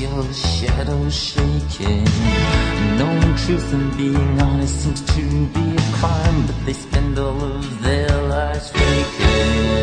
your shadow shaking. Knowing truth and being honest seems to be a crime, but they spend all of their lives faking.